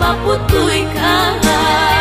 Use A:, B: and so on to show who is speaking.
A: maputo'y kanan